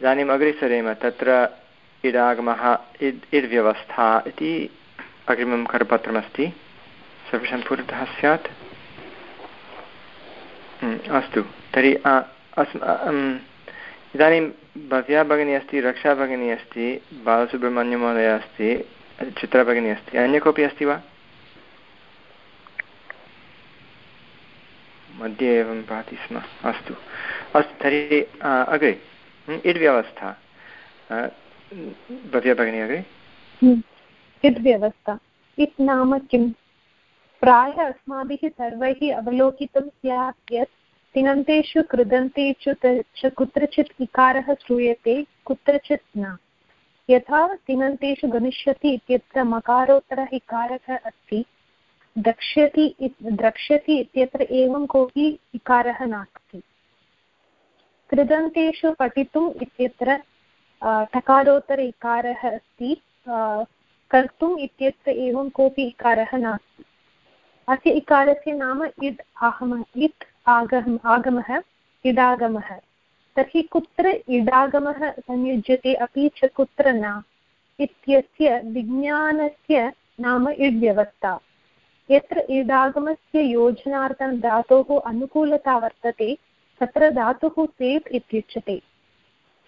इदानीम् अग्रे सरेम तत्र इडागमः इड् इड् व्यवस्था इति अग्रिमं करपत्रमस्ति। सर्वेषां पुरतः स्यात्। अस्तु। तर्हि अस् इदानीं भव्या भगिनी अस्ति, रक्षा भगिनी अस्ति, बालसुब्रह्मण्यमहोदय अस्ति, चित्रा अस्ति। अन्य कोऽपि अस्ति वा? मध्ये एवं भाति स्म। अस्तु। अस्तु, तर्हि अग्रे। इड्व्यवस्था भव्या भगिनी अग्रे इड्व्यवस्था इत् नाम किं प्रायः अस्माभिः सर्वैः अवलोकितं स्यात् यत् तिङन्तेषु कृदन्तेषु च कुत्रचित् इकारः श्रूयते, कुत्रचित् न। यथा तिङन्तेषु गमिष्यति इत्यत्र मकारोत्तरः इकारः अस्ति। द्रक्ष्यति द्रक्ष्यति इत्यत्र एवं कोऽपि इकारः नास्ति। कृदन्तेषु पठितुम् इत्यत्र टकारोत्तर इकारः अस्ति। कर्तुम् इत्यत्र एवं कोऽपि इकारः नास्ति। अस्य इकारस्य नाम इद् आहमः इत् आगम, आगमः, इडागमः। तर्हि कुत्र इडागमः संयुज्यते अपि च कुत्र न इत्यस्य विज्ञानस्य नाम इड्व्यवस्था यत्र इडागमस्य योजनार्थं धातोः अनुकूलता वर्तते तत्र धातुः सेट् इत्युच्यते।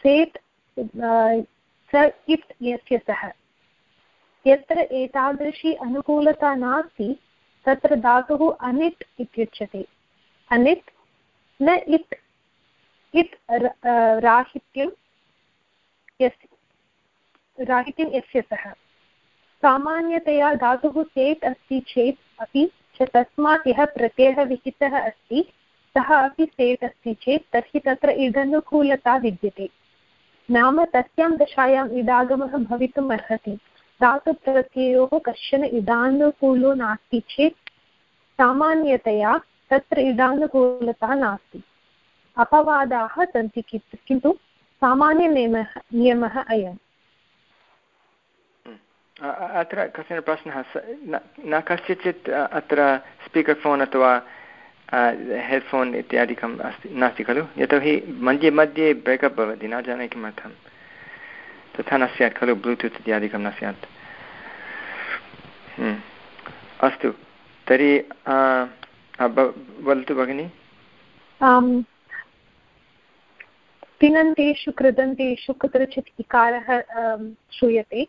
सेट् स इत् यस्य सः। यत्र एतादृशी अनुकूलता नास्ति, तत्र धातुः अनिट् इत्युच्यते। अनिट् न इत् इत् राहित्यं यस्य राहित्यं यस्य सः। सामान्यतया धातुः सेट् अस्ति चेत् अपि च तस्मात् यः प्रत्ययः विहितः अस्ति सः अपि सेट् अस्ति चेत् तर्हि तत्र इदनुकूलता विद्यते। नाम तस्यां दशायाम् इडागमः भवितुम् अर्हति। धातुप्रत्ययोः कश्चन इडानुकूलो नास्ति चेत् सामान्यतया तत्र इडानुकूलता नास्ति। अपवादाः सन्ति किन्तु सामान्यनियमः नियमः अयम्। अत्र कश्चन प्रश्नः न कस्यचित् अत्र स्पीकर् फोन् अथवा हेड्फोन् इत्यादिकम् अस्ति नास्ति खलु यतोहि मध्ये मध्ये ब्रेकप् भवति न जाने किमर्थं तथा न स्यात् खलु ब्लूटूत् इत्यादिकं न स्यात्। अस्तु तर्हि वदतु भगिनि तिङन्तेषु कृदन्तेषु कुत्रचित् इकारः श्रूयते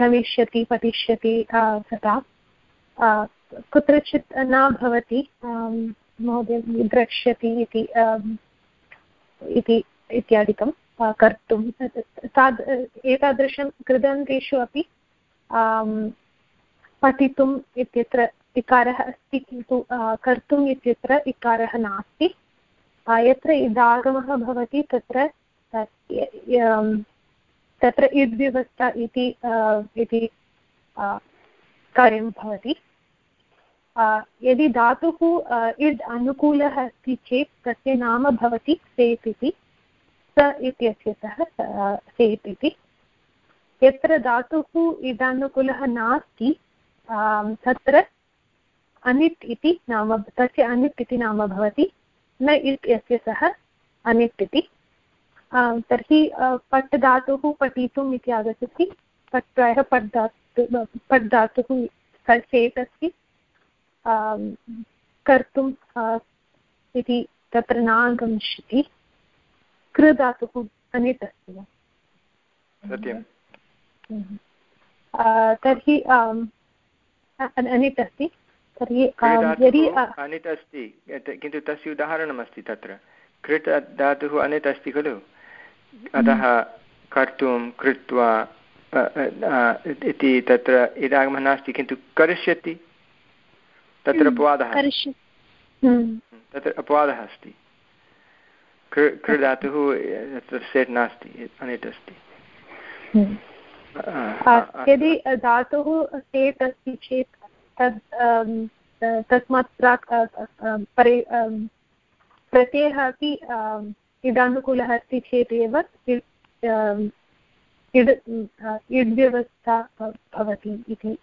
गमिष्यति पतिष्यति तथा कुत्रचित् न भवति महोदय, द्रक्ष्यति इति इति, इत्यादिकं कर्तुं। ताद्, एतादृशं कृदन्तेषु अपि पठितुम् इत्यत्र इकारः अस्ति, किन्तु कर्तुम् इत्यत्र इकारः नास्ति। यत्र इदागमः भवति, तत्र तत्र इद्व्यवस्था इति कार्यं भवति। यदि धातुः इड् अनुकूलः अस्ति चेत् तस्य नाम भवति सेत् इति। स इत्यस्य सः सेत् इति। यत्र धातुः इदानुकूलः नास्ति तत्र अनिट् इति नाम, तस्य अनिट् इति नाम भवति। न इट् यस्य सः अनिट् इति। तर्हि पट् धातुः पठितुम् इति आगच्छति। पट् प्रायः पट् धातु, पट् धातुः सेट् अस्ति। कर्तुम् इति तत्र न आगमिष्यति। कृधातुः अनिट् अस्ति वा सत्यं तर्हि अनिट् अस्ति तर्हि यदि अनिट् अस्ति किन्तु तस्य उदाहरणमस्ति तत्र। कृट् धातुः अनिट् अस्ति खलु? अतः कर्तुं कृत्वा इति तत्र इदागमः नास्ति किन्तु करिष्यति। तत्र हम्म, अपवादः। हम्म। तत्र अपवादः अस्ति। कृ कृ धातुः तत्र सेट् नास्ति अनिट् अस्ति। हम्म। यदि धातुः सेट् अस्ति चेत् तद् तस्मात् प्राक् परे प्रत्ययः अपि इडानुकूलः अस्ति चेत् एव इड् इड्व्यवस्था भवति इति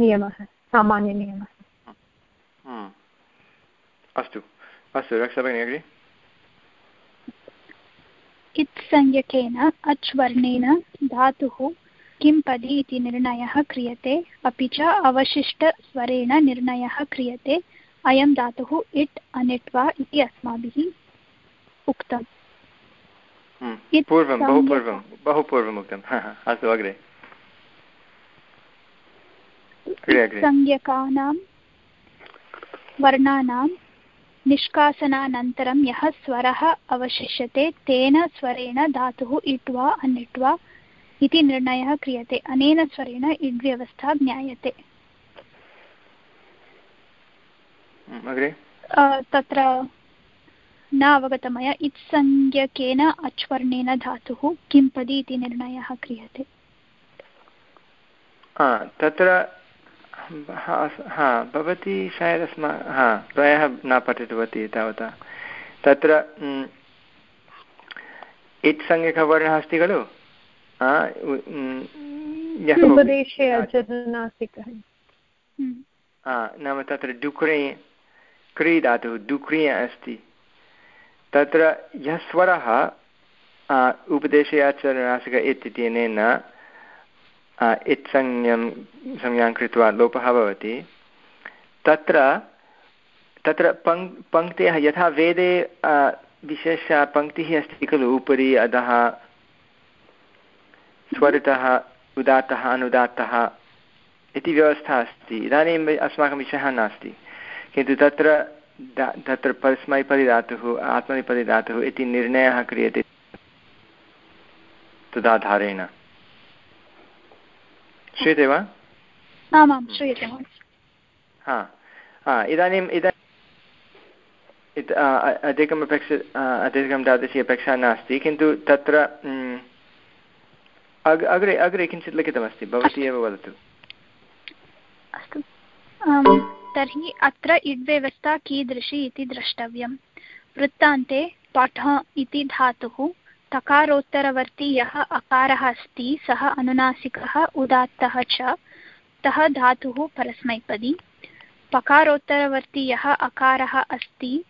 नियमः। सामान्यनियमः अस्तु। अस्तु रक्षाभगिनी अग्रे। इत्संज्ञकेन अच् वर्णेन धातुः किं पदी इति निर्णयः क्रियते अपि च अवशिष्टस्वरेण निर्णयः क्रियते अयं धातुः इट् अनिट् वा इति अस्माभिः उक्तम्। हम्म, पूर्वं बहु पूर्वं बहु पूर्वम् उक्तम् अस्तु अग्रे। संज्ञकानां वर्णानां निष्कासनानन्तरं यः स्वरः अवशिष्यते तेन स्वरेण धातुः इट् वा अनिट् वा इति निर्णयः क्रियते। अनेन स्वरेण इड्व्यवस्था ज्ञायते। तत्र न अवगतं मया इत्संज्ञकेन अच्वर्णेन धातुः किं पदि इति निर्णयः क्रियते। तत्र हा भवती शायद् अस्मा हा प्रायः न पठितवती तावता। तत्र इट् संज्ञकवर्णः अस्ति खलु? नाम तत्र डुक्रे क्री धातुः डुक्रि अस्ति। तत्र यः स्वरः उपदेशे आचरणासिक इत्यनेन इत् संज्ञं, संज्ञां कृत्वा लोपः भवति। तत्र तत्र पङ् पङ्क्तयः यथा वेदे विशेषपङ्क्तिः अस्ति खलु, उपरि अधः, स्वरितः, उदात्तः, अनुदात्तः इति व्यवस्था अस्ति। इदानीम् अस्माकं विषयः नास्ति। किन्तु तत्र तत्र परस्मैपदिधातुः आत्मनिपदिधातुः इति निर्णयः क्रियते तदाधारेण। श्रूयते वा? आमां श्रूयते हा। इदानीम् इदानीम् अधिकम् अपेक्ष अधिकं तादृशी अपेक्षा नास्ति किन्तु तत्र अग्रे अग्रे किञ्चित् लिखितमस्ति भवती एव वदतु। अस्तु। तर्हि अत्र इड्व्यवस्था कीदृशी इति द्रष्टव्यं वृत्तान्ते पठ इति धातुः। तकारोत्तरवर्ती यः अकारः अस्ति, सः अनुनासिकः, उदात्तः च, तः धातुः परस्मैपदी। पकारोत्तरवर्ती यः अकारः अस्ति,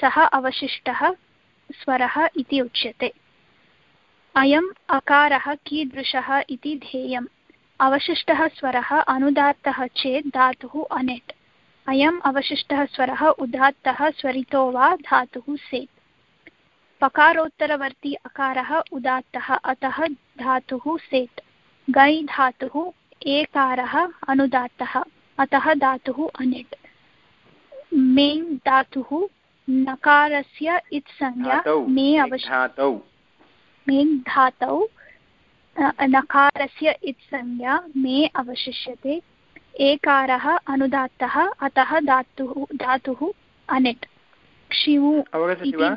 सः अवशिष्टः, स्वरः इति उच्यते। अयम् अकारः कीदृशः इति ध्येयम्। अवशिष्टः स्वरः अनुदात्तः चेत् धातुः अनेट् अयम् अवशिष्टः स्वरः, उदात्तः स्वरितो वा धातुः सेत्। पकारोत्तरवर्ती अकारः उदात्तः अतः धातुः सेट् गै धातुः एकारः अनुदात्तः अतः धातुः अनेट् मेङ् धातुः नकारस्य इत्संज्ञा मे अवश्य मेङ् धातौ नकारस्य इत्संज्ञा मे अवशिष्यते। एकारः अनुदात्तः अतः धातुः धातुः अनिट् क्षिमु इति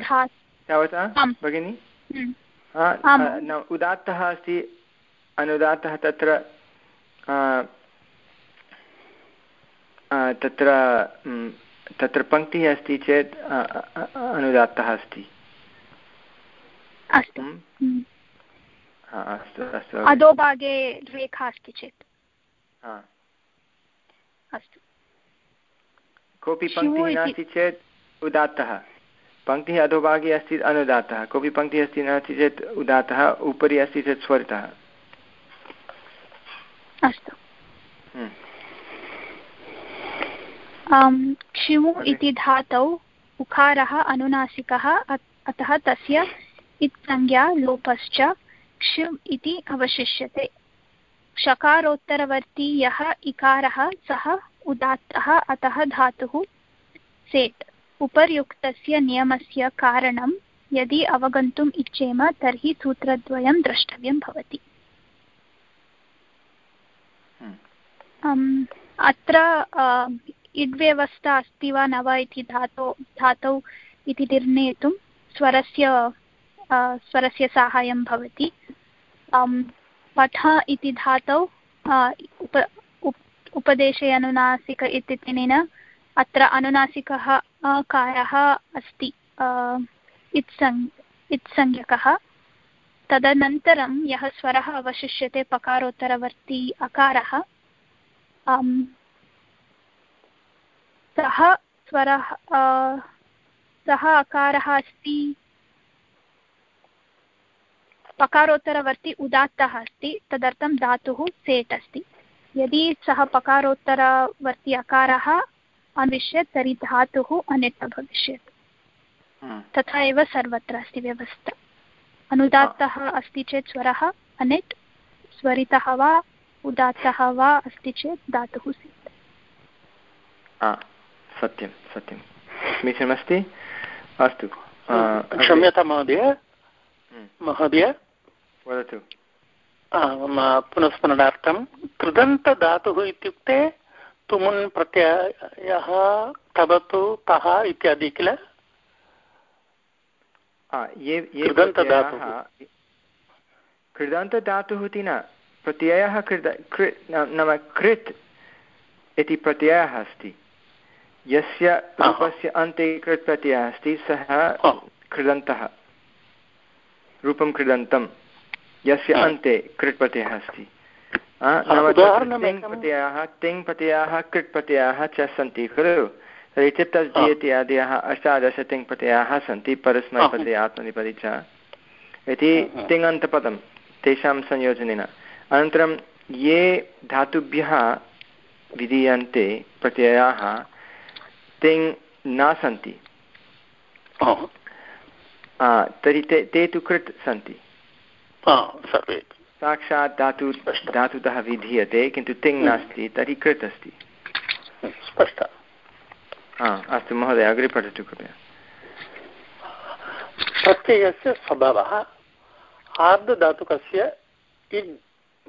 भगिनि? उदात्तः अस्ति अनुदात्तः तत्र तत्र तत्र पङ्क्तिः अस्ति चेत् अनुदात्तः अस्ति। अस्तु। अस्तु अस्तु अधोभागे रेखा अस्ति चेत्। अस्तु। कोऽपि पङ्क्तिः नास्ति चेत् उदात्तः। पङ्क्तिः अधोभागे अस्ति अनुदात्तः कोऽपि पङ्क्तिः अस्ति नास्ति चेत् उदात्तः उपरि अस्ति चेत् स्वरितः। अस्तु। क्षिमु इति धातौ उकारः अनुनासिकः अतः तस्य इत्संज्ञा लोपश्च क्षुम् इति अवशिष्यते। षकारोत्तरवर्ती यः इकारः सः उदात्तः अतः धातुः सेट्। उपर्युक्तस्य नियमस्य कारणं यदि अवगन्तुम् इच्छेम तर्हि सूत्रद्वयं द्रष्टव्यं भवति हम्म। अत्र इड्व्यवस्था अस्ति वा न वा इति धातो धातौ इति निर्णेतुं स्वरस्य स्वरस्य साहाय्यं भवति पठ इति धातौ उप उपदेशे अनुनासिक इत्यनेन अत्र अनुनासिकः अकारः अस्ति इत्सङ् इत्संज्ञकः। तदनन्तरं यः स्वरः अवशिष्यते पकारोत्तरवर्ती अकारः सः स्वरः सः अकारः अस्ति, पकारोत्तरवर्ति उदात्तः अस्ति, तदर्थं धातुः सेट् अस्ति। यदि सः पकारोत्तरवर्ति अकारः अन्विष्यत् तर्हि धातुः अनिट् भविष्यत्। हम्म। तथा एव सर्वत्र अस्ति व्यवस्था। अनुदात्तः अस्ति चेत् स्वरः अनिट् स्वरितः वा उदात्तः वा अस्ति चेत् धातुः सित् सत्यं सत्यं। समीचीनमस्ति? अस्तु क्षम्यतां महोदय। हम्म। महोदय। वदतु। पुनस्मरणार्थं कृदन्तधातुः इत्युक्ते तुमुन् प्रत्ययः तवतु तः इत्यादि किल? ये ये कृदन्तधातुः इति न प्रत्ययः कृद कृ नाम कृत् इति प्रत्ययः अस्ति। यस्य रूपस्य अन्ते कृत् प्रत्ययः अस्ति सः कृदन्तः रूपं कृदन्तं। यस्य अन्ते कृट् प्रत्ययः अस्ति। प्रत्ययाः तिङ् प्रत्ययाः कृट् प्रत्ययाः च सन्ति खलु? तर्हि चित्तजि इत्यादयः अष्टादश तिङ् प्रत्ययाः सन्ति परस्मैपदे आत्मनिपदि च। इति तिङन्तपदं तेषां संयोजनेन। अनन्तरं ये धातुभ्यः विधीयन्ते प्रत्ययाः तिङ् न सन्ति। तर्हि ते ते तु कृत् सन्ति। साक्षात् धातु धातुतः विधीयते किन्तु तिङ् नास्ति तर्हि कृत् अस्ति? स्पष्ट। हा अस्तु महोदय अग्रे पठतु कृपया। प्रत्ययस्य स्वभावः आर्धधातुकस्य इड्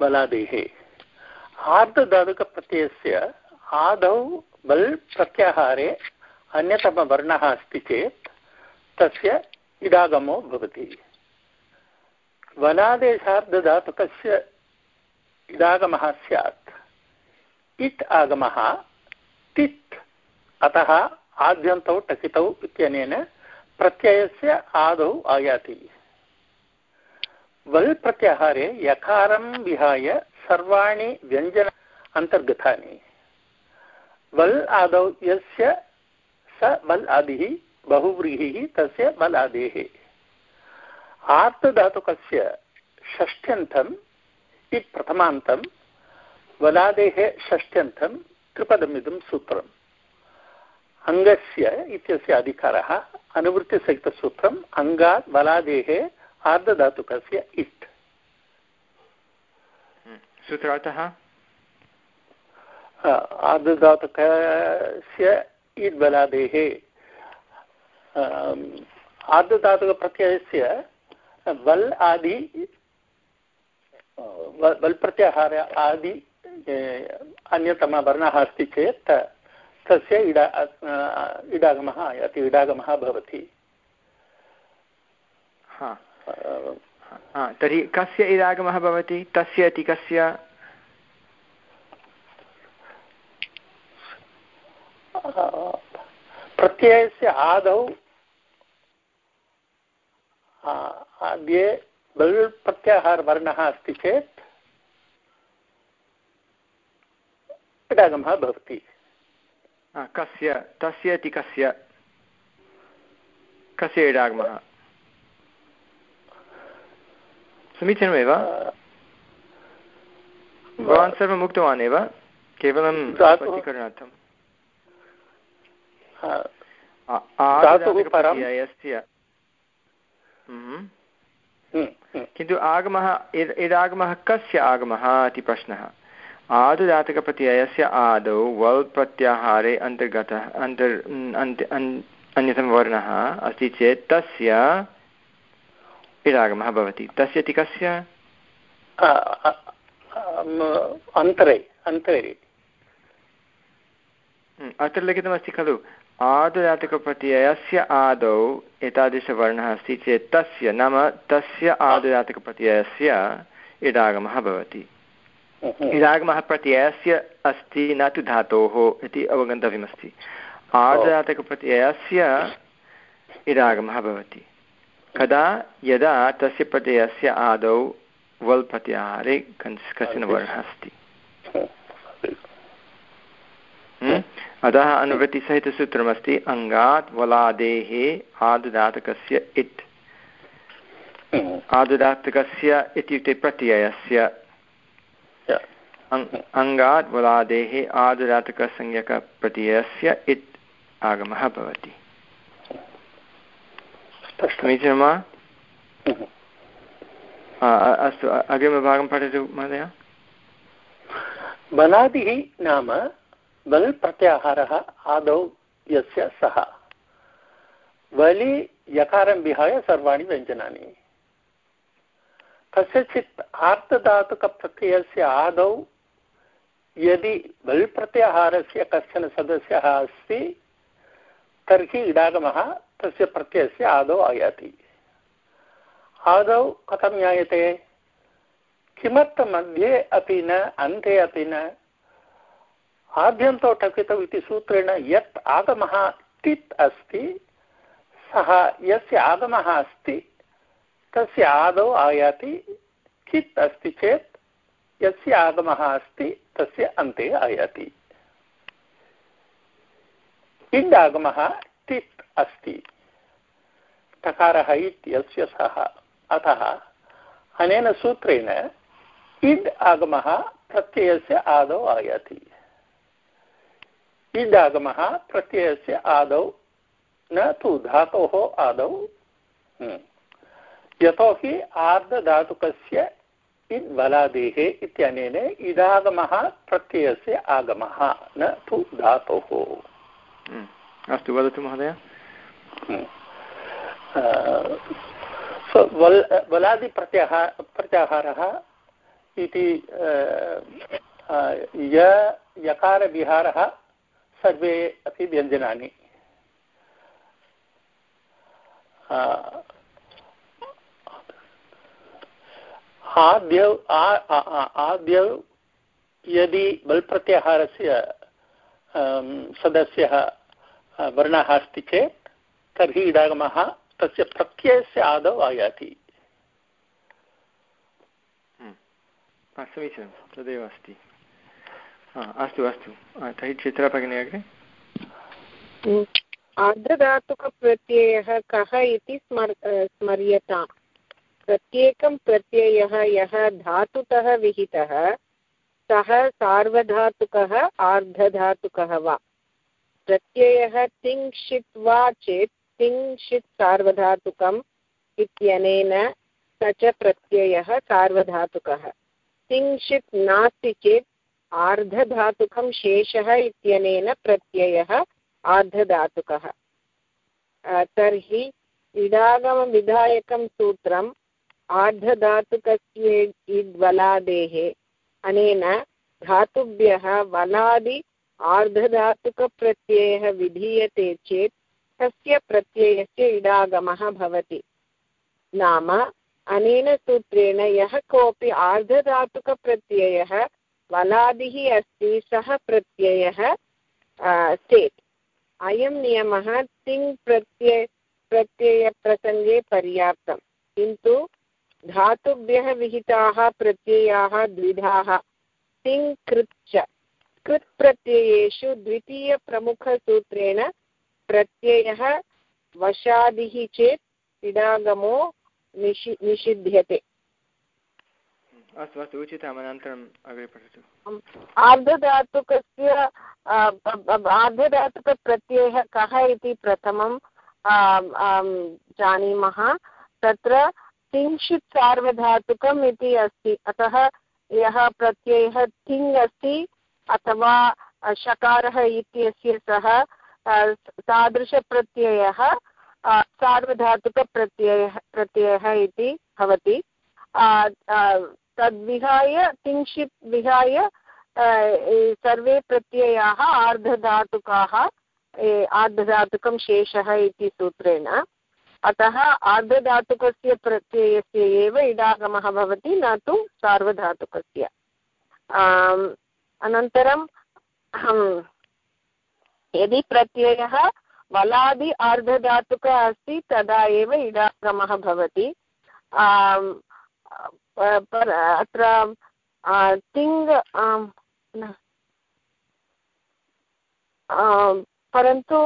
बलादेः। आर्धधातुकप्रत्ययस्य आदौ बल् प्रत्याहारे अन्यतमवर्णः अस्ति चेत् तस्य इडागमो भवति। वलादेशार्धधातुकस्य इडागमः स्यात्। इट् आगमः, तित् अतः आद्यन्तौ टकितौ इत्यनेन प्रत्ययस्य आदौ आयाति। वल् प्रत्याहारे यकारं विहाय सर्वाणि व्यञ्जन अन्तर्गतानि। वल् आदौ यस्य स वल् आदिः, बहुव्रीहिः, तस्य वल् आदेः। आर्तधातुकस्य षष्ठ्यन्तम् इति प्रथमान्तं वलादेः षष्ठ्यन्तं त्रिपदमिदं सूत्रम्। अङ्गस्य इत्यस्य अधिकारः अनुवृत्तिसहितसूत्रम् अङ्गात् बलादेः आर्धधातुकस्य इट्। हम्म, सूत्रार्थः? आर्धधातुकस्य इट् बलादेः आर्धधातुकप्रत्ययस्य वल् आदि वल् प्रत्याहार आदि अन्यतमवर्णः अस्ति चेत् तस्य इडा इडागमः आयाति इडागमः भवति। तर्हि कस्य इडागमः भवति? तस्य इति कस्य? प्रत्ययस्य आदौ आद्ये बल् प्रत्याहारवर्णः अस्ति चेत् इडागमः भवति। कस्य तस्य इति कस्य? कस्य इडागमः? समीचीनमेव? भवान् सर्वम् उक्तवान् एव केवलं स्पष्टीकरणार्थम्। प्रत्ययस्य हम्म। किन्तु आगमः इदागमः कस्य आगमः इति प्रश्नः? आदुदातकप्रत्ययस्य आदौ वल् प्रत्याहारे अन्तर्गतः अन्तर् अन्यतमवर्णः अस्ति चेत् तस्य इडागमः भवति। तस्य इति कस्य? अन्तरे अन्तरे अत्र लिखितमस्ति खलु। आदुदातकप्रत्ययस्य आदौ एतादृशवर्णः अस्ति चेत् तस्य नाम तस्य आदुदातकप्रत्ययस्य इडागमः भवति। इडागमः प्रत्ययस्य अस्ति न तु धातोः इति अवगन्तव्यमस्ति। आर्धधातकप्रत्ययस्य इडागमः भवति। कदा? यदा तस्य प्रत्ययस्य आदौ वल् प्रत्याहारे कश्चन वर्णः अस्ति? अतः अनुवृत्तिसहितसूत्रमस्ति अङ्गात् वलादेः आददातकस्य इट्। आदुदात्तकस्य इत्युक्ते प्रत्ययस्य। अङ्गात् वलादेः आदुदातकसंज्ञकप्रत्ययस्य इत् आगमः भवति। समीचीनं वा? अस्तु अग्रिमभागं पठतु महोदय। बलादिः नाम बल् प्रत्याहारः आदौ यस्य सः। बलि यकारं विहाय सर्वाणि व्यञ्जनानि। कस्यचित् आर्तधातुकप्रत्ययस्य आदौ, यदि बल् प्रत्याहारस्य कश्चन सदस्यः अस्ति, तर्हि इडागमः तस्य प्रत्ययस्य आदौ आयाति। आदौ कथं ज्ञायते? किमर्थमध्ये अपि न, अन्ते अपि न आभ्यन्तौ टकितौ इति सूत्रेण यत् आगमः तित् अस्ति, सः यस्य आगमः अस्ति, तस्य आदौ आयाति कित् अस्ति चेत्, यस्य आगमः अस्ति, तस्य अन्ते आयाति। इण् आगमः तित् अस्ति? टकारः इत्यस्य सः। अतः अनेन सूत्रेण इड् आगमः प्रत्ययस्य आदौ आयाति। इड् आगमः प्रत्ययस्य आदौ न तु धातोः आदौ हम्म। यतोहि आर्धधातुकस्य इड् बलादेः इत्यनेन इडागमः प्रत्ययस्य आगमः न तु धातोः हम्म। अस्तु वदतु महोदय हम्म। बलादिप्रत्याहार प्रत्याहारः इति य यकारविहारः सर्वे अपि व्यञ्जनानि। आद्यौ आद्यौ यदि बल् प्रत्याहारस्य सदस्यः वर्णः अस्ति चेत्, तर्हि इडागमः तस्य प्रत्ययस्य आदौ आयाति। समीचीनं, तदेव अस्ति। अस्तु अस्तु। तर्हि चित्रभगिनी अग्रे। आर्धधातुकप्रत्ययः कः इति स्मर् स्मर्यताम्। प्रत्येकं प्रत्ययः यः धातुतः विहितः, सः सार्वधातुकः, आर्धधातुकः वा। प्रत्ययः तिङ्क्षित् वा चेत् तिङ्क्षित् सार्वधातुकम् इत्यनेन स च प्रत्ययः सार्वधातुकः। तिङ्क्षित् नास्ति चेत् आर्धधातुकं शेषः इत्यनेन प्रत्ययः आर्धधातुकः। तर्हि इडागमविधायकं सूत्रम् आर्धधातुकस्य इद्वलादेः अनेन धातुभ्यः वलादि आर्धधातुकप्रत्ययः विधीयते चेत् तस्य प्रत्ययस्य इडागमः भवति। नाम अनेन सूत्रेण यः कोऽपि आर्धधातुकप्रत्ययः वलादिः अस्ति, सः प्रत्ययः चेत् अयं नियमः तिङ् प्रत्यय प्रत्ययप्रसङ्गे पर्याप्तं किन्तु धातुभ्यः विहिताः प्रत्ययाः द्विधाः। तिङ् कृत् च। कृत् प्रत्ययेषु द्वितीयप्रमुखसूत्रेण प्रत्ययः वशादिः चेत् इडागमो निषि, निषिध्यते। अस्तु अस्तु, उचितम्, अनन्तरम् अग्रे पठतु। आर्धधातुकस्य आर्धधातुकप्रत्ययः कः इति प्रथमं जानीमः। तत्र किञ्चित् सार्वधातुकम् इति अस्ति। अतः यः प्रत्ययः तिङ् अस्ति, अथवा शकारः इत्यस्य सः तादृशप्रत्ययः सार्वधातुकप्रत्ययः, प्रत्ययः इति भवति। तद्विहाय किञ्चित् विहाय सर्वे प्रत्ययाः आर्धधातुकाः आर्धधातुकं शेषः इति सूत्रेण। अतः आर्धधातुकस्य प्रत्ययस्य एव इडागमः भवति, न तु सार्वधातुकस्य। अनन्तरं यदि प्रत्ययः वलादि आर्धधातुक अस्ति, तदा एव इडागमः भवति। अत्र तिङ् परन्तु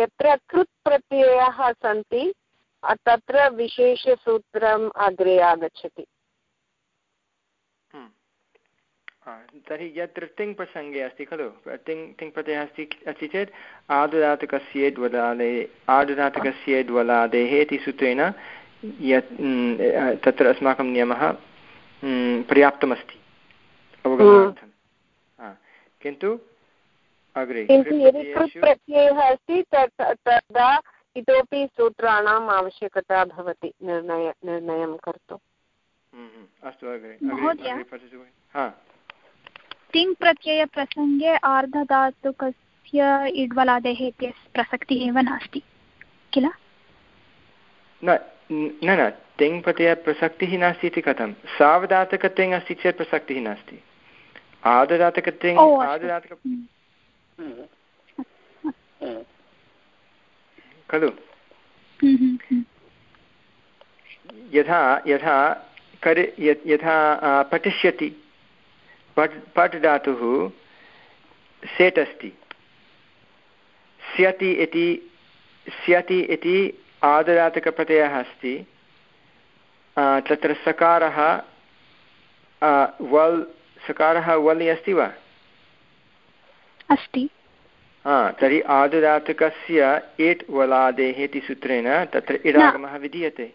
यत्र कृत् प्रत्ययाः सन्ति, तत्र विशेषसूत्रम् अग्रे आगच्छति। तर्हि यत्र तिङ् प्रसङ्गे अस्ति खलु? तिङ् तिङ् अस्ति अस्ति चेत्, आदुदातकस्य द्वलादे आदुदातकस्य द्वलादेः इति सूत्रेण यत् तत्र अस्माकं नियमः पर्याप्तमस्ति अवगमनार्थं। किन्तु अग्रे किन्तु यदि कृत् प्रत्ययः अस्ति तदा इतोपि सूत्राणाम् आवश्यकता भवति निर्णय निर्णयं कर्तुम् अस्तु अग्रे तिङ् प्रत्ययप्रसङ्गे आर्धधातुकस्य इड्वलादेः इत्यस्य प्रसक्तिः एव नास्ति किल? न न न तिङ् प्रत्ययप्रसक्तिः नास्ति इति कथं? सावधातकतिङ् अस्ति चेत् प्रसक्तिः नास्ति। आददातकतिङ् आददातक खलु? हम्म, हम्म। यथा यथा करि यथा पठिष्यति। पट् पट् धातुः सेट् अस्ति। स्यति इति स्यति इति आददातकप्रत्ययः अस्ति। तत्र सकारः वल् सकारः वल् अस्ति वा? अस्ति। हा तर्हि आदुदातुकस्य इट् वलादेः इति सूत्रेण तत्र इडागमः विधीयते।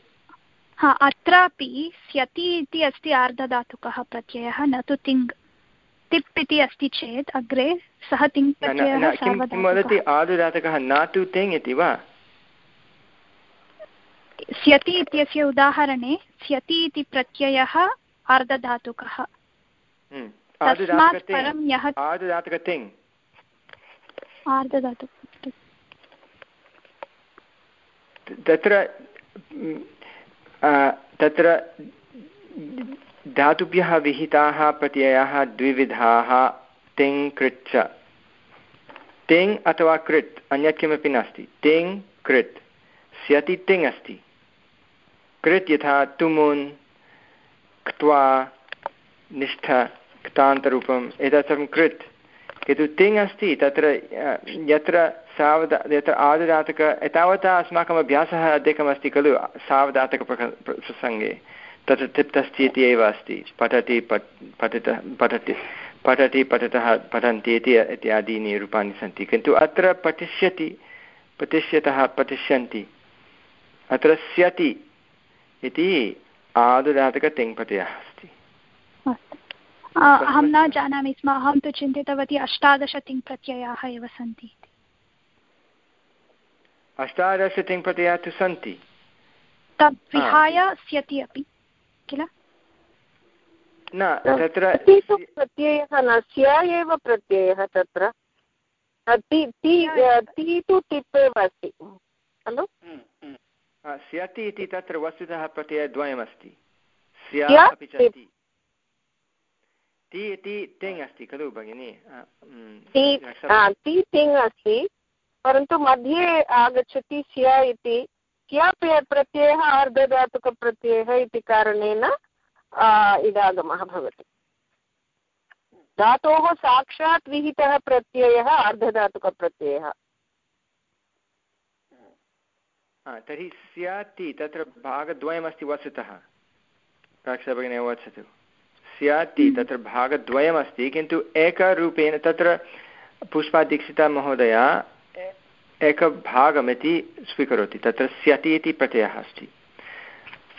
हा अत्रापि स्यति इति अस्ति आर्धधातुकः प्रत्ययः न तु तिङ् तिप् इति अस्ति चेत् अग्रे सः तिङ् किं वदति आदुदातकः न तु तिङ् इति वा? स्यति इत्यस्य उदाहरणे स्यति इति प्रत्ययः अर्धधातुकः तस्मात् परं यः तत्र तत्र धातुभ्यः विहिताः प्रत्ययाः द्विविधाः तिङ् कृत् च तिङ् अथवा कृत् अन्यत् किमपि नास्ति। तिङ् कृत्। स्यति तिङ् अस्ति। कृत् यथा तुमुन् क्त्वा निष्ठ क्तान्तरूपम् एतत् सर्वं कृत्। किन्तु तिङ् अस्ति, तत्र यत्र सावधा, यत्र आदुदातक एतावता अस्माकम् अभ्यासः अधिकमस्ति खलु सावधातकप्रसङ्गे तत्र तिप्तस्ति इति एव अस्ति। पठति, पठ, पठितः, पठति पठति, पठतः, पठन्ति इति, इत्यादीनि रूपाणि सन्ति। किन्तु अत्र पठिष्यति, पठिष्यतः, पठिष्यन्ति। अत्र स्यति। इति आदुदातकतिङ्प्रत्ययः अस्ति। अहं न जानामि स्म अहं तु चिन्तितवती अष्टादश तिङ्प्रत्ययाः एव सन्ति अष्टादश तिङ्प्रत्ययाः तु सन्ति। तद् विहाय स्यति अपि किल? न तत्र प्रत्ययः न स्य एव प्रत्ययः तत्र। ति तु टिप् एव अस्ति। खलु स्यति इति तत्र वस्तुतः प्रत्ययद्वयमस्ति। स्या अपि च ति। इति तिङ् अस्ति खलु भगिनि? ति तिङ् अस्ति परन्तु मध्ये आगच्छति स्य इति। क्या प्रत्ययः अर्धधातुकप्रत्ययः इति कारणेन इडागमः भवति। धातोः साक्षात् विहितः प्रत्ययः अर्धधातुकप्रत्ययः। तर्हि स्याति तत्र भागद्वयमस्ति वस्तुतः। कक्षाभगिनी वदतु स्याति। तत्र भागद्वयमस्ति, किन्तु एकरूपेण, तत्र पुष्पादीक्षिता महोदया एकभागमिति स्वीकरोति, तत्र स्यति इति प्रत्ययः अस्ति।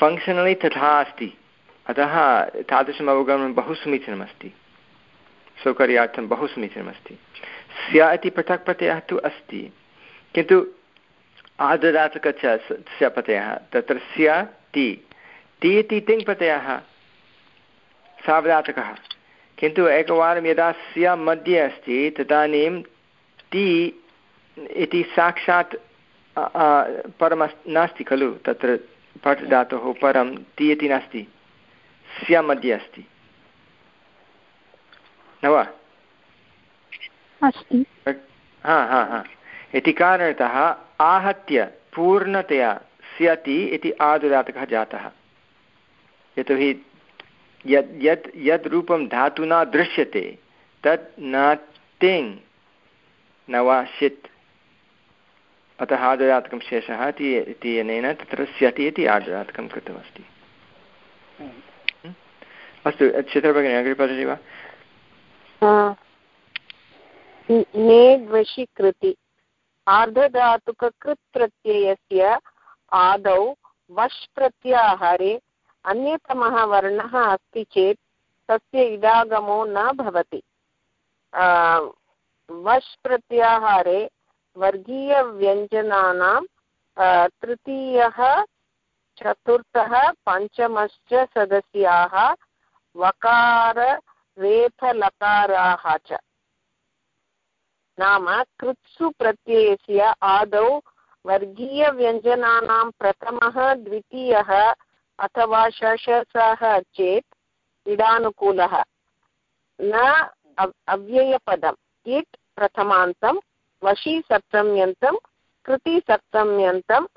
फङ्क्षनलि तथा अस्ति। अतः तादृशम् अवगमनं बहु समीचीनमस्ति। सौकर्यार्थं बहु समीचीनमस्ति। स्य इति पृथक् प्रत्ययः तु अस्ति। किन्तु आददातक च स्य प्रत्ययः तत्र स्य ति। ति इति तिङ् प्रत्ययः सावधातकः। किन्तु एकवारं यदा स्य मध्ये अस्ति तदानीं ति इति साक्षात् परमस् नास्ति खलु। तत्र पट् धातोः परं ति इति नास्ति। स्य मध्ये अस्ति। न वा? अस्ति। हा हा हा। इति कारणतः आहत्य पूर्णतया स्यति इति आदुदातकः जातः। यतोहि यद् यत् यद् रूपं धातुना दृश्यते तत् न तिङ् न वा षित् अतः आर्द्रजातकं शेषः इति इत्यनेन तत्र स्यति इति आर्द्रजातकं कृतमस्ति। अस्तु चित्रभगिनी अग्रे पठति वा आर्धधातुककृत् प्रत्ययस्य आदौ वश् प्रत्याहारे अन्यतमः वर्णः अस्ति चेत् तस्य इडागमो न भवति। वश् प्रत्याहारे वर्गीयव्यञ्जनानां तृतीयः, चतुर्थः, पञ्चमश्च सदस्याः वकाररेफलकाराः च। नाम कृत्सु प्रत्ययस्य आदौ वर्गीयव्यञ्जनानां प्रथमः, द्वितीयः अथवा षषसः चेत् इडानुकूलः। न अव्ययपदम्। इट् प्रथमान्तं, वशी सप्तम्यन्तं, कृति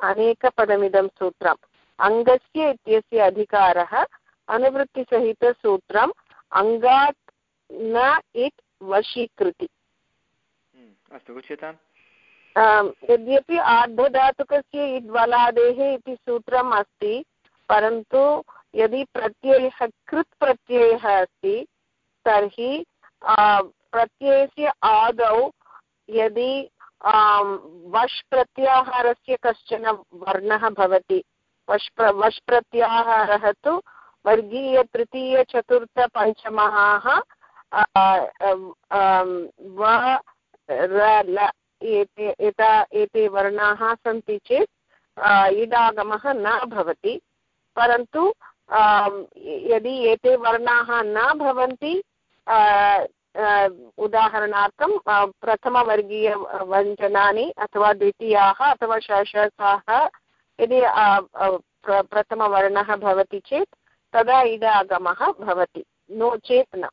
अनेकपदमिदं सूत्रम्। अङ्गस्य इत्यस्य अधिकारः, अनुवृत्तिसहितसूत्रम्, अङ्गात् न इट् वशीकृति अस्तु, उच्यताम्। यद्यपि आर्धधातुकस्य इड्वलादेः इति सूत्रम् अस्ति, परन्तु यदि प्रत्ययः कृत् प्रत्ययः अस्ति, तर्हि प्रत्ययस्य आदौ यदि वश् प्रत्याहारस्य कश्चन वर्णः भवति, वश् प्र, वश् प्रत्याहारः तु वर्गीयतृतीयचतुर्थपञ्चमः व र एते एता एते वर्णाः सन्ति चेत् इडागमः न भवति। परन्तु यदि एते वर्णाः न भवन्ति उदाहरणार्थं प्रथमवर्गीयव्यञ्जनानि अथवा द्वितीयाः अथवा षषसाः यदि प्रथमवर्णः भवति चेत् तदा इडागमः भवति। नो चेत् न।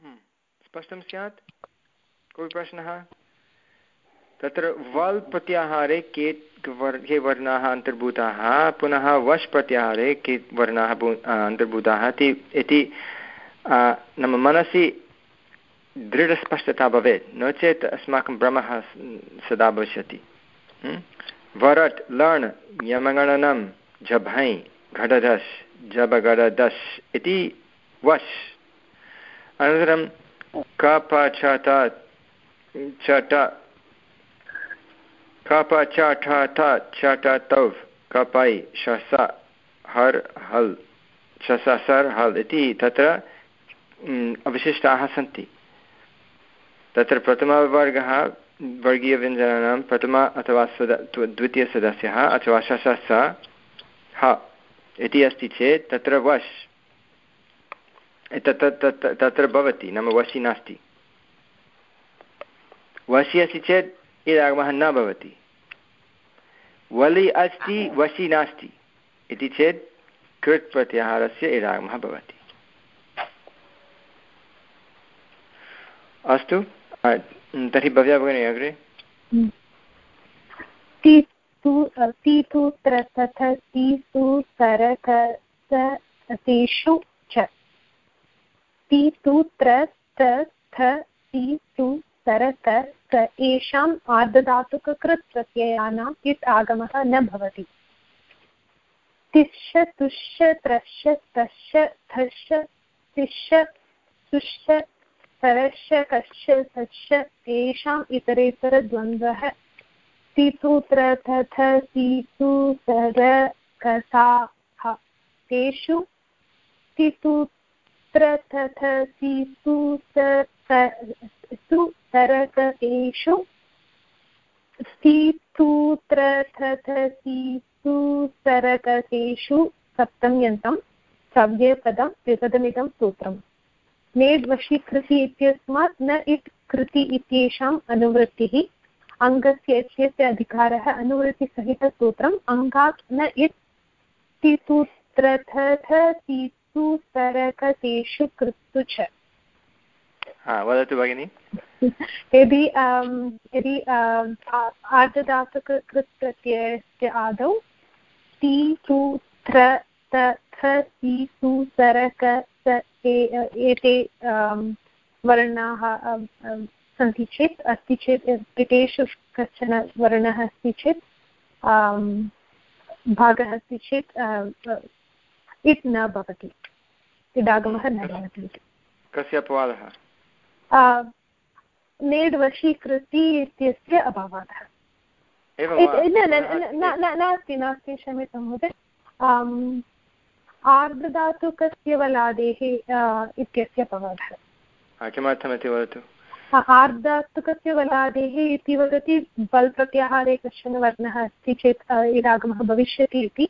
हम्म, स्पष्टं स्यात्? कोऽपि प्रश्नः तत्र वल् प्रत्याहारे के के वर्णाः अन्तर्भूताः, पुनः वश् प्रत्याहारे के वर्णाः अन्तर्भूताः इति नाम मनसि दृढस्पष्टता भवेत्। नो चेत् अस्माकं भ्रमः सदा भविष्यति। वरट् लण् यमगणनं झभै घटधस् जबगडदस् इति वश्। अनन्तरं कप ठ चट तौ कपै शस हर् हल् शस हल् इति तत्र अवशिष्टाः सन्ति तत्र प्रथमवर्गः वर्गीयव्यञ्जनानां प्रथम अथवा सद द्वितीयसदस्यः अथवा शशस ह इति अस्ति चेत् तत्र वश् तत्र भवति नाम वशि नास्ति वशि अस्ति चेत् इदागमः न भवति। वलि अस्ति, वशि नास्ति। इति चेत् कृत् प्रत्याहारस्य इडागमः भवति। अस्तु तर्हि भव्या भगिनी, अग्रे? च। सरक एषाम् आर्धधातुककृत् प्रत्ययानाम् इत् आगमः न भवति। तिष्ठ तुष्य त्रश्य तश्य थश्य तिष्ठ सुष्य सरश्च कश्च सश्च तेषाम् इतरेतरद्वन्द्वः। तिसूत्र तथ सीसु सर कसाः तेषु तिसूत्र तथ सीसु सुसरकेषु सीसूत्र तथ सीसु सरककेषु सप्तम्यन्तं सव्यपदं विपदमिदं सूत्रम्। नेड् वशीकृति इत्यस्मात् न इट् कृति इत्येषाम् अनुवृत्तिः, अङ्गस्य इत्यस्य अधिकारः अनुवृत्तिसहितसूत्रम्, अङ्गात् न इट् तिसूत्रथ तिसुसरकतेषु कृत्सु च। वदतु भगिनि यदि यदि आर्धधातुककृत् प्रत्ययस्य आदौ ति सूत्र तथ तिसुसरक एते वर्णाः सन्ति चेत् अस्ति चेत् एतेषु कश्चन वर्णः अस्ति चेत् भागः अस्ति चेत् इट् न भवति। इडागमः न भवति। कस्य अपवादः? नेड् वशीकृति इत्यस्य अभावादः नास्ति। नास्ति क्षम्यतां महोदय। आर्द्रधातुकस्य वलादेः इत्यस्य अपवादः किमर्थमिति वदतु? आर्धातुकस्य वलादेः इति वदति बल् प्रत्याहारे कश्चन वर्णः अस्ति चेत् इडागमः भविष्यति इति।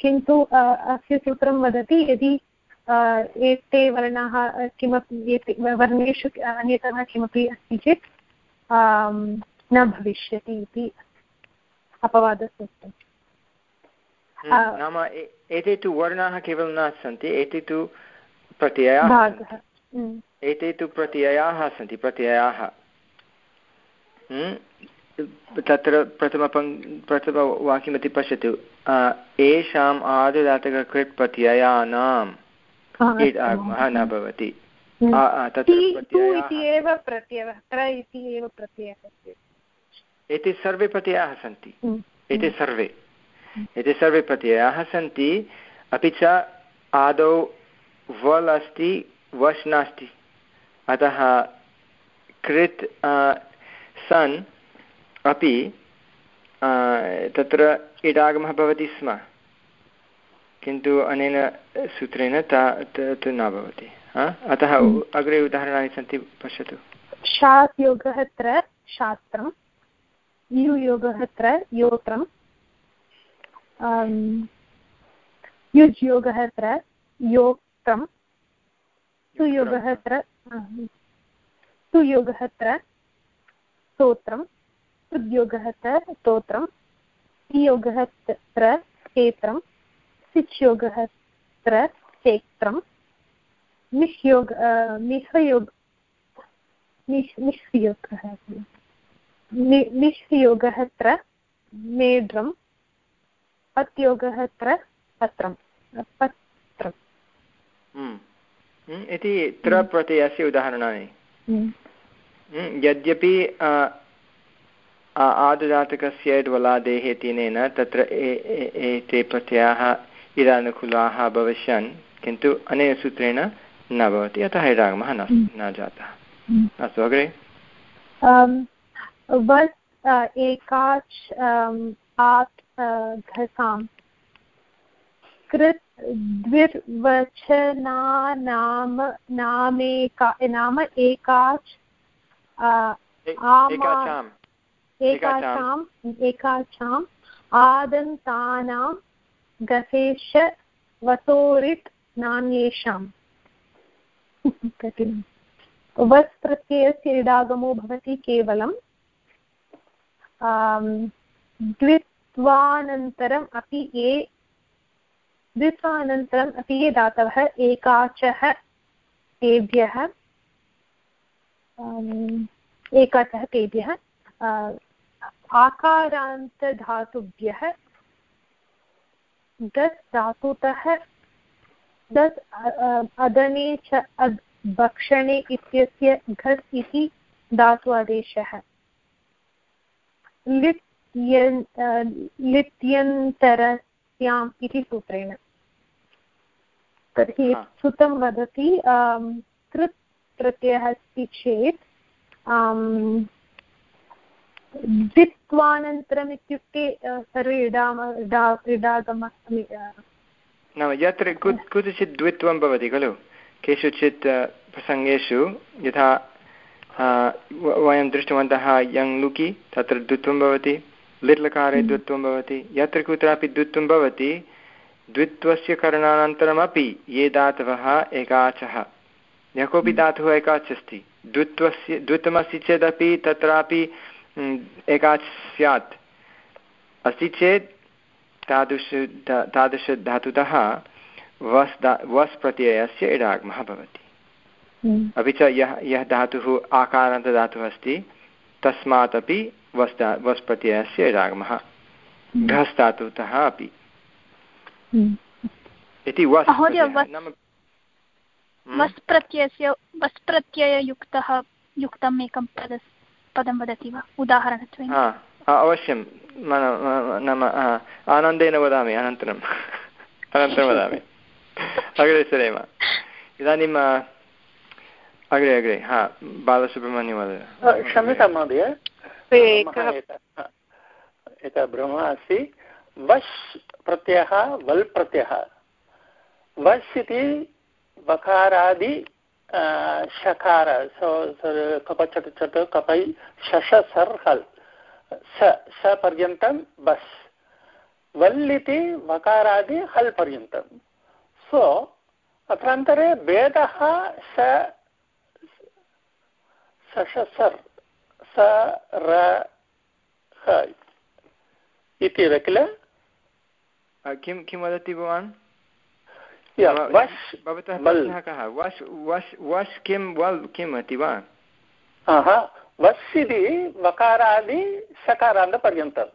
किन्तु अस्य सूत्रं वदति यदि एते वर्णाः किमपि वर्णेषु अन्यतमः किमपि अस्ति चेत् न भविष्यति इति अपवादसूत्रम् हम्म, नाम एते तु वर्णाः केवलं न सन्ति एते तु प्रत्ययाः हम्म। एते तु प्रत्ययाः सन्ति प्रत्ययाः। हम्म, तत्र प्रथमपङ् प्रथमवाक्यमिति पश्यतु येषाम् आदुदातककृत् प्रत्ययानाम्। आगमः न भवति। एते सर्वे प्रत्ययाः सन्ति। एते सर्वे। एते सर्वे प्रत्ययाः सन्ति। अपि च आदौ वल् अस्ति वश् नास्ति। अतः कृत् सन् अपि तत्र इडागमः भवति स्म। किन्तु अनेन सूत्रेण ता तत् न भवति अतः हम्म। अग्रे उदाहरणानि सन्ति पश्यतु शास् योगः अत्र शास्त्रं युयोगः अत्र योत्रं युज् योगः अत्र योक्तं सुयोगः अत्र सुयोगः अत्र स्तोत्रं सुद्योगः अत्र स्तोत्रं योगः अत्र क्षेत्रं सिच्योगः अत्र क्षेत्रं। निह्योग निहयोग निःयोगः निःयोगः अत्र मेढ्रं पत्योगः अत्र पत्रं पत्रम्। हम्म। हम्म, इति त्र प्रत्ययस्य उदाहरणानि। हम्म। यद्यपि आदुदातकस्य ड्वलादेः इत्यनेन तत्र एते प्रत्ययाः इदानुकूलाः अभविष्यन् किन्तु अनेन सूत्रेण न भवति अतः इडागमः न न जातः अस्तु अग्रे एकाच् आत् घसां कृत् द्विर्वचनानाम नामेका नाम एकाच् एकाचाम् एकाचाम् एकाचाम् आदन्तानां गसेश वसोरित् नान्येषाम् कठिनं वस् प्रत्ययस्य इडागमो भवति केवलं द्वित्वानन्तरम् अपि ये, द्वित्वानन्तरम् अपि ये दातवः एकाचः तेभ्यः एकाचः तेभ्यः आकारान्तधातुभ्यः दस् धातुतः दस् अदने च भक्षणे इत्यस्य घस् इति धातु आदेशः लित्यन्तरस्याम् इति सूत्रेण। तर्हि श्रुतं वदति कृत् प्रत्ययः अस्ति चेत् द्वित्वानन्तरम् इत्युक्ते सर्वे इडाम इडागम नाम यत्र कुत्रचित् द्वित्वं भवति खलु? केषुचित् प्रसङ्गेषु यथा वयं दृष्टवन्तः यङ् लुकि तत्र द्वित्वं भवति। लिट्लकारे हम्म। द्वित्वं भवति। यत्र कुत्रापि द्वित्वं भवति द्वित्वस्य करणानन्तरमपि ये धातवः एकाचः। यः कोऽपि हम्म। धातुः एकाच् अस्ति द्वित्वस्य द्वित्वमस्ति चेदपि तत्रापि एकाच् स्यात् अस्ति चेत् तादृश तादृशधातुतः वस् दा वस् प्रत्ययस्य इडागमः भवति। अपि च यः यः धातुः आकारान्तदातुः अस्ति तस्मात् अपि वस् वस् प्रत्ययस्य रागमः हम्म। घस् अपि। इति वस्। वस् प्रत्ययस्य वस् प्रत्यययुक्तः युक्तम् एकं पद पदं वदति वा? उदाहरणत्वेन। अवश्यं। नाम आनन्देन वदामि अनन्तरम् अनन्तरं वदामि। अग्रे सरेम। इदानीम् अग्रे अग्रे हा बालसुब्रह्मण्यमहोदय क्षम्यतां महोदय। एकः भ्रमः अस्ति। वश् प्रत्ययः वल् प्रत्ययः। वश् इति वकारादि शकार कप चट चट कपै शश सर् हल् स स पर्यन्तं बस् वल् इति वकारादि हल् पर्यन्तं सो अत्रान्तरे भेदः स शश सर् स र इति किल किं किं वदति भवान् भवतः प्रश्नः कः? वश् वश् वश् किं वल् किम् इति वा वस् इति वकारादि सकारान्तपर्यन्तं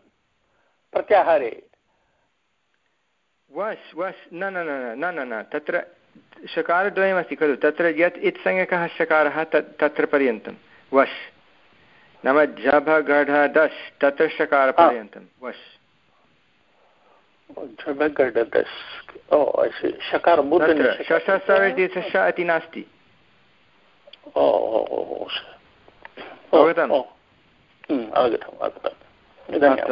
प्रत्याहारे। वस् वस् न न न न न न तत्र शकारद्वयमस्ति खलु तत्र यत् इत्संज्ञकः शकारः तत् तत्र पर्यन्तं वश् नाम झभ गढ दश् तत्र शकारपर्यन्तं वश् इति नास्ति।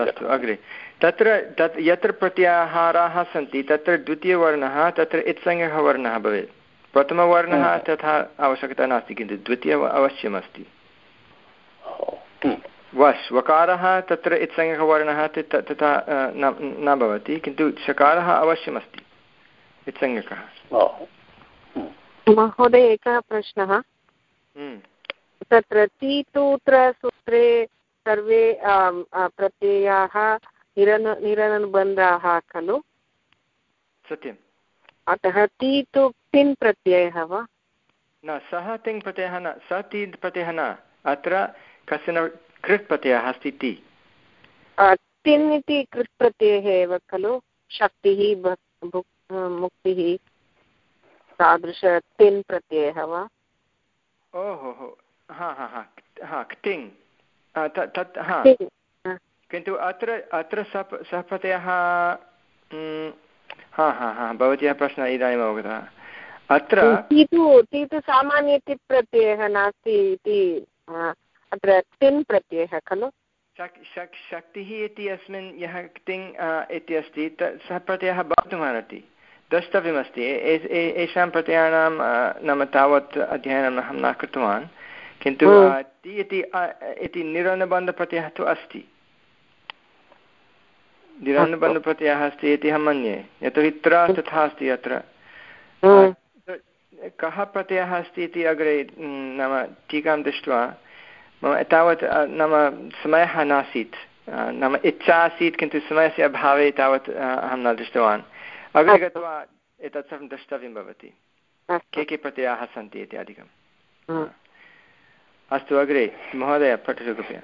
अस्तु अग्रे। तत्र तत् यत्र प्रत्याहाराः सन्ति तत्र द्वितीयवर्णः तत्र इत्संज्ञः वर्णः भवेत्। प्रथमवर्णः तथा आवश्यकता नास्ति किन्तु द्वितीय अवश्यमस्ति। वश् वकारः तत्र इत्संज्ञकः वर्णः तथा न भवति किन्तु शकारः अवश्यमस्ति इत्संज्ञकः महोदय एकः प्रश्नः। तत्र तीतूत्र सूत्रे सर्वे प्रत्ययाः निरन निरनुबन्धाः खलु सत्यम् अतः ती तु तिन् प्रत्ययः वा न सः तिङ् प्रत्ययः न स ती प्रत्ययः न अत्र कश्चन कृत् प्रत्ययः अस्ति ति तिन् इति कृत् प्रत्ययः एव खलु। शक्तिः मुक्तिः तादृश तिन् प्रत्ययः वा? ओहो हो। हा हा हा हा क्तिङ् तत् हा। किन्तु अत्र अत्र सप् सः प्रत्ययः हा हा हा भवत्याः प्रश्नः इदानीम् अवगतः। अत्र सामान्य प्रत्ययः नास्ति इति अत्र तिन् प्रत्ययः खलु? शक्तिः इति अस्मिन् यः तिङ् इति अस्ति सः प्रत्ययः भवितुमर्हति। द्रष्टव्यमस्ति। एषां प्रत्ययानां नाम तावत् अध्ययनम् अहं न कृतवान्। किन्तु ति इति इति निरनुबन्धप्रत्ययः तु अस्ति। निरनुबन्धप्रत्ययः अस्ति इति अहं मन्ये। यतोहि त्र तथा अस्ति अत्र। कः प्रत्ययः अस्ति इति अग्रे नाम टीकां दृष्ट्वा मम तावत् नाम समयः नासीत्। नाम इच्छा आसीत् किन्तु समयस्य अभावे तावत् अहं न दृष्टवान्। अग्रे गत्वा एतत् सर्वं द्रष्टव्यं भवति। के के प्रत्ययाः सन्ति इत्यादिकम् अस्तु अग्रे। महोदय पठतु कृपया।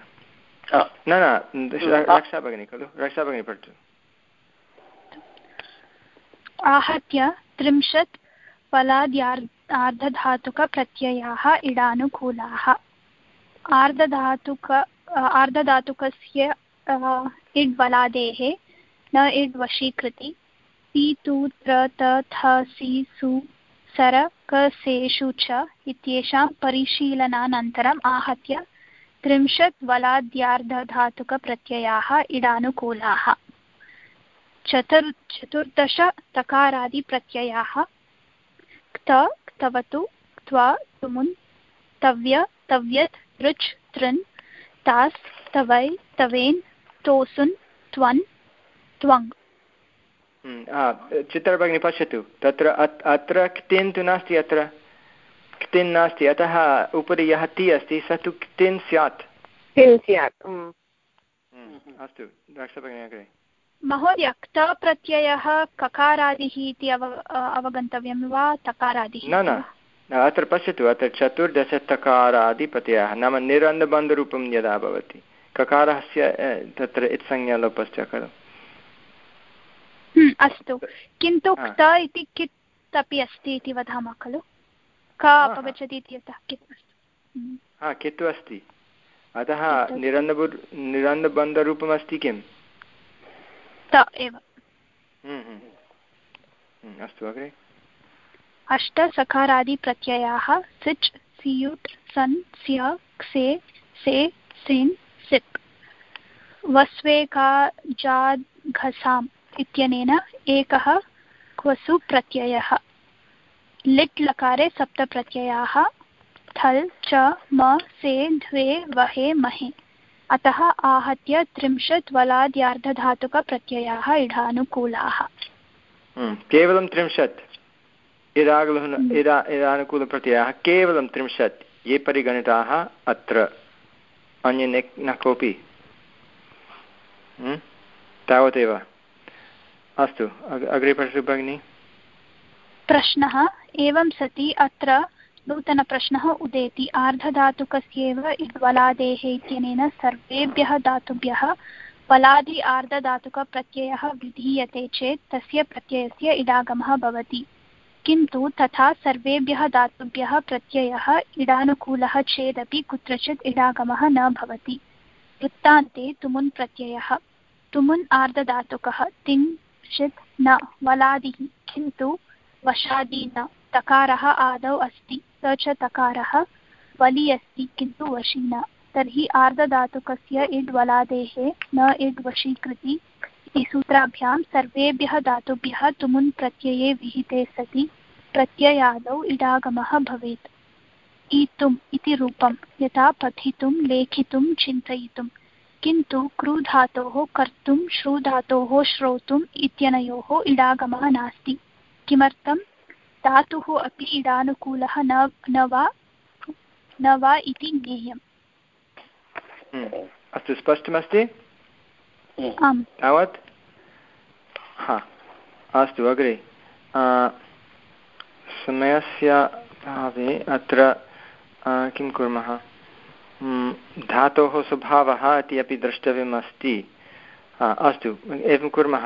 न न रक्षा भगिनी खलु। रक्षा भगिनी पठतु। आहत्य त्रिंशत् फलाद्यार्धधातुकप्रत्ययाः इडानुकूलाः। आर्धधातुक आर्धधातुकस्य इड् बलादेः न इड् वशीकृति पि, तु त्र त, थ, सि, सु, सर कसेषु च इत्येषां परिशीलनानन्तरम् आहत्य त्रिंशत् बलाद्यार्धधातुकप्रत्ययाः इडानुकूलाः। चतुर्, चतुर्दश तकारादिप्रत्ययाः। क्त क्तवतु क्त्व तुमुन्, तव्य, तव्यत् ऋच् तृन् तास् तवै तवेन् तोसुन् त्वन् त्वङ्। हम्म, चित्रभगिनी पश्यतु। तत्र अत्र क्तिन् तु नास्ति अत्र? क्तिन् नास्ति? अतः उपरि यः ति अस्ति स तु क्तिन् स्यात्? हम्म। हम्म, अस्तु द्रक्षभगिनी अग्रे। महोदय क्तप्रत्ययः ककारादिः इति अव अवगन्तव्यं वा तकारादिः न न अत्र पश्यतु अत्र चतुर्दशतकारादिप्रत्ययः नाम निरन्दबन्धरूपं यदा भवति। ककारस्य तत्र इत्संज्ञालोपश्च खलु। हम्म, अस्तु। किन्तु क्त इति कित् अपि अस्ति इति वदामः खलु? क अपगच्छति इति कित् हम्म। हा कित् अस्ति। अतः निरन्दबु निरन्दबन्धरूपमस्ति किम्? एव। हम्म। अस्तु अग्रे। अष्ट सकारादिप्रत्ययाः सिच् सियुट् सन् स्य क्षे से सिन् सिप्। वस्वेकाजाघसाम् इत्यनेन एकः क्वसु प्रत्ययः। लिट् लकारे सप्तप्रत्ययाः थल् च म से द्वे वहे महे। अतः आहत्य त्रिंशत् वलाद्यार्धधातुकप्रत्ययाः इडानुकूलाः हम्म, केवलं त्रिंशत्। इदागुलः इदा इदानुकूलप्रत्ययाः केवलं त्रिंशत् ये परिगणिताः अत्र अन्य न कोऽपि तावदेव अस्तु अग्रे पठतु भगिनि प्रश्नः एवं सति अत्र नूतनप्रश्नः उदेति आर्धधातुकस्येव इड्वलादेः इत्यनेन सर्वेभ्यः धातुभ्यः वलादि आर्धधातुकप्रत्ययः विधीयते चेत् तस्य प्रत्ययस्य इडागमः भवति किन्तु तथा सर्वेभ्यः धातुभ्यः प्रत्ययः इडानुकूलः चेदपि कुत्रचित् इडागमः न भवति। वृत्तान्ते तुमुन् प्रत्ययः। तुमुन् आर्धधातुकः तिङ् न, वलादिः, किन्तु वशादि न। तकारः आदौ अस्ति, स च तकारः वलि अस्ति, किन्तु वशी न। तर्हि आर्धधातुकस्य इड् वलादेः न इड् वशीकृति इति सूत्राभ्यां सर्वेभ्यः धातुभ्यः तुमुन् प्रत्यये विहिते सति, प्रत्ययादौ इडागमः भवेत्। ईतुम् इति रूपं यथा पठितुं, लेखितुं, चिन्तयितुं। किन्तु क्रूधातोः कर्तुं, श्रुधातोः श्रोतुम् इत्यनयोः इडागमः नास्ति। किमर्थं? धातुः अपि इडानुकूलः न न वा न वा इति ज्ञेयम्। अस्तु, स्पष्टमस्ति? तावत्? हा अस्तु अग्रे। समयस्य भावे अत्र किं कुर्मः? धातोः स्वभावः इति अपि द्रष्टव्यम् अस्ति। अस्तु एवं कुर्मः।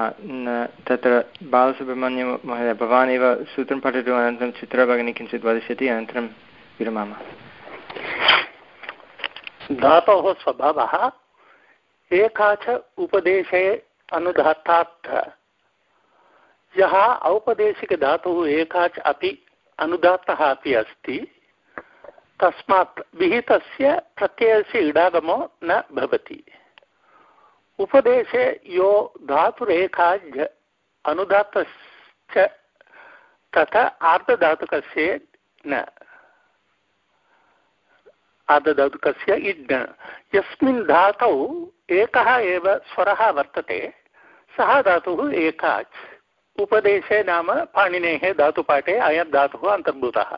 तत्र बालसुब्रह्मण्यमहोदय भवान् एव सूत्रं पठतु अनन्तरं चित्रभगिनी किञ्चित् वदिष्यति अनन्तरं विरमामः। धातोः स्वभावः एका च उपदेशे अनुदात्तात् यः औपदेशिकधातुः एका च अपि अनुदात्तः अपि अस्ति। तस्मात् विहितस्य प्रत्ययस्य इडागमो न भवति। उपदेशे यो धातुरेखा अनुदातश्च तथा आर्धधातुकस्य न। आर्धधातुकस्य इड् यस्मिन् धातौ एकः एव स्वरः वर्तते, सः धातुः एकाच् उपदेशे नाम पाणिनेः धातुपाठे अयं धातुः अन्तर्भूतः।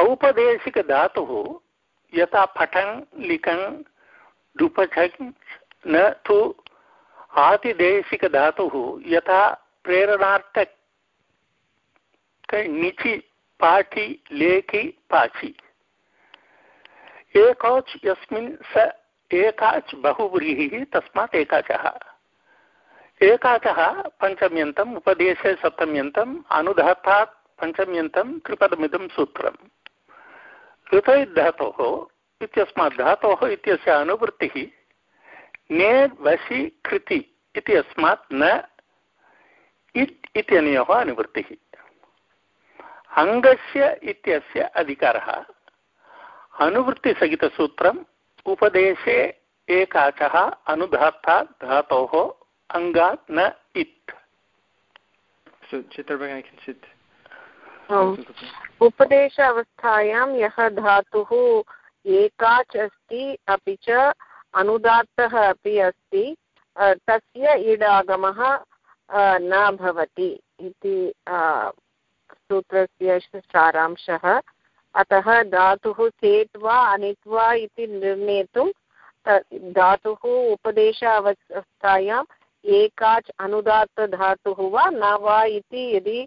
औपदेशिकधातुः यथा पठन्, लिखन् डुपझन् न तु आतिदेशिकधातुः यथा प्रेरणार्थक निचि पाठि लेखि, पाचि। एकाच् यस्मिन् स एकाच् बहुव्रीहिः तस्मात् एकाचः। एकाचः पञ्चम्यन्तम्, उपदेशे सप्तम्यन्तम् अनुधातात् पञ्चम्यन्तं त्रिपदमिदं सूत्रम्। ऋतैर्धातोः इत्यस्मात् धातोः इत्यस्य अनुवृत्तिः नेर् वशि कृति इति अस्मात् न इट् इत्यनयोः अनुवृत्तिः। अङ्गस्य इत्यस्य अधिकारः। अनुवृत्तिसहितसूत्रम् उपदेशे एकाचः अनुधात्ता धातोः अङ्गात् न इत्। उपदेश अवस्थायां यः धातुः एकाच् अस्ति अपि च अनुदात्तः अपि अस्ति तस्य इडागमः न भवति इति सूत्रस्य सारांशः। अतः धातुः चेत् वा अनित् वा इति निर्णेतुं धातुः उपदेश अवस्थायाम् एकाच् अनुदात्तधातुः वा न वा इति यदि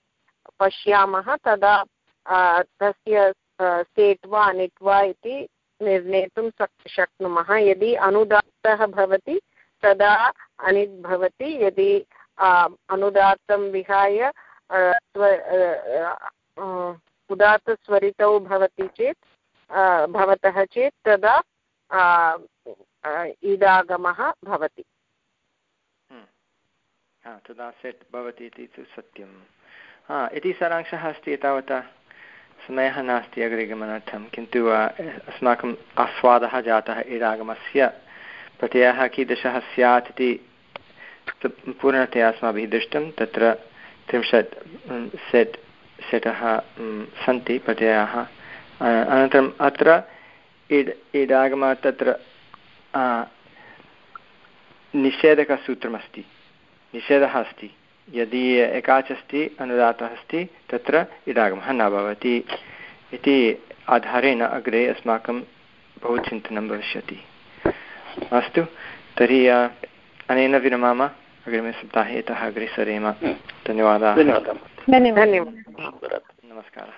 पश्यामः तदा तस्य सेट् वा अनिट् वा इति निर्णेतुं शक्नुमः। यदि अनुदात्तः भवति, तदा अनित् भवति। यदि अनुदात्तं विहाय उदात्तस्वरितौ भवति चेत् भवतः चेत् तदा इडागमः भवति। हम्म। तदा सेट् भवति इति तु सत्यं। हा, इति सारांशः अस्ति एतावता। समयः नास्ति अग्रे गमनार्थं किन्तु अस्माकम् आस्वादः जातः इडागमस्य प्रत्ययः कीदृशः स्यात् इति पूर्णतया अस्माभिः दृष्टं, तत्र त्रिंशत्, सेट् सेटः सन्ति प्रत्ययाः। अनन्तरम् अत्र इड् इडागम तत्र निषेधकसूत्रमस्ति। निषेधः अस्ति। यदि एकाच् अस्ति अनुदातः अस्ति, तत्र इडागमः न भवति। इति आधारेण अग्रे अस्माकं बहु चिन्तनं भविष्यति। अस्तु, तर्हि अनेन विरमाम। अग्रिमे इतः अग्रे धन्यवादाः धन्यवादः धन्यवादः नमस्कारः